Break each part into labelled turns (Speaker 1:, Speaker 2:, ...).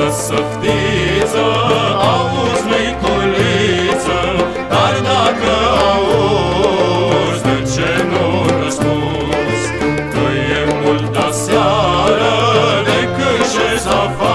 Speaker 1: Săftiță, săftiță, auzi măiculiță Dar dacă auzi, de ce nu răspunzi? Că e multă seară, de când și afară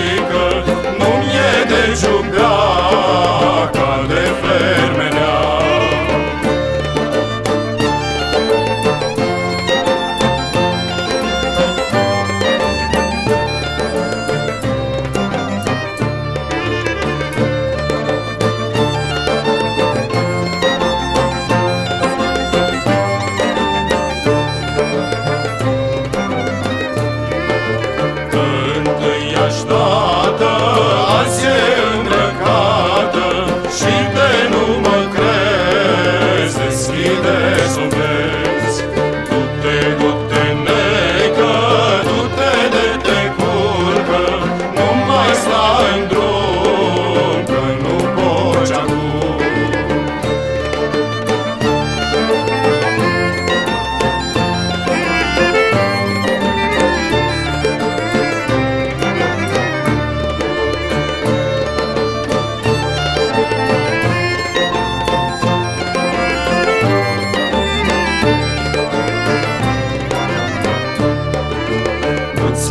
Speaker 1: Jacob.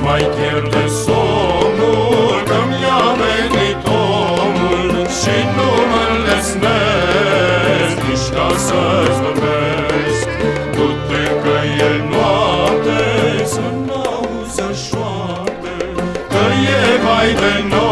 Speaker 1: mai pierd somnul Că mi-a venit omul Și nu mă lesnesc Nici ca să-ți vorbesc. Du-te că e noapte Să-mi auză șoapte Că e mai de noapte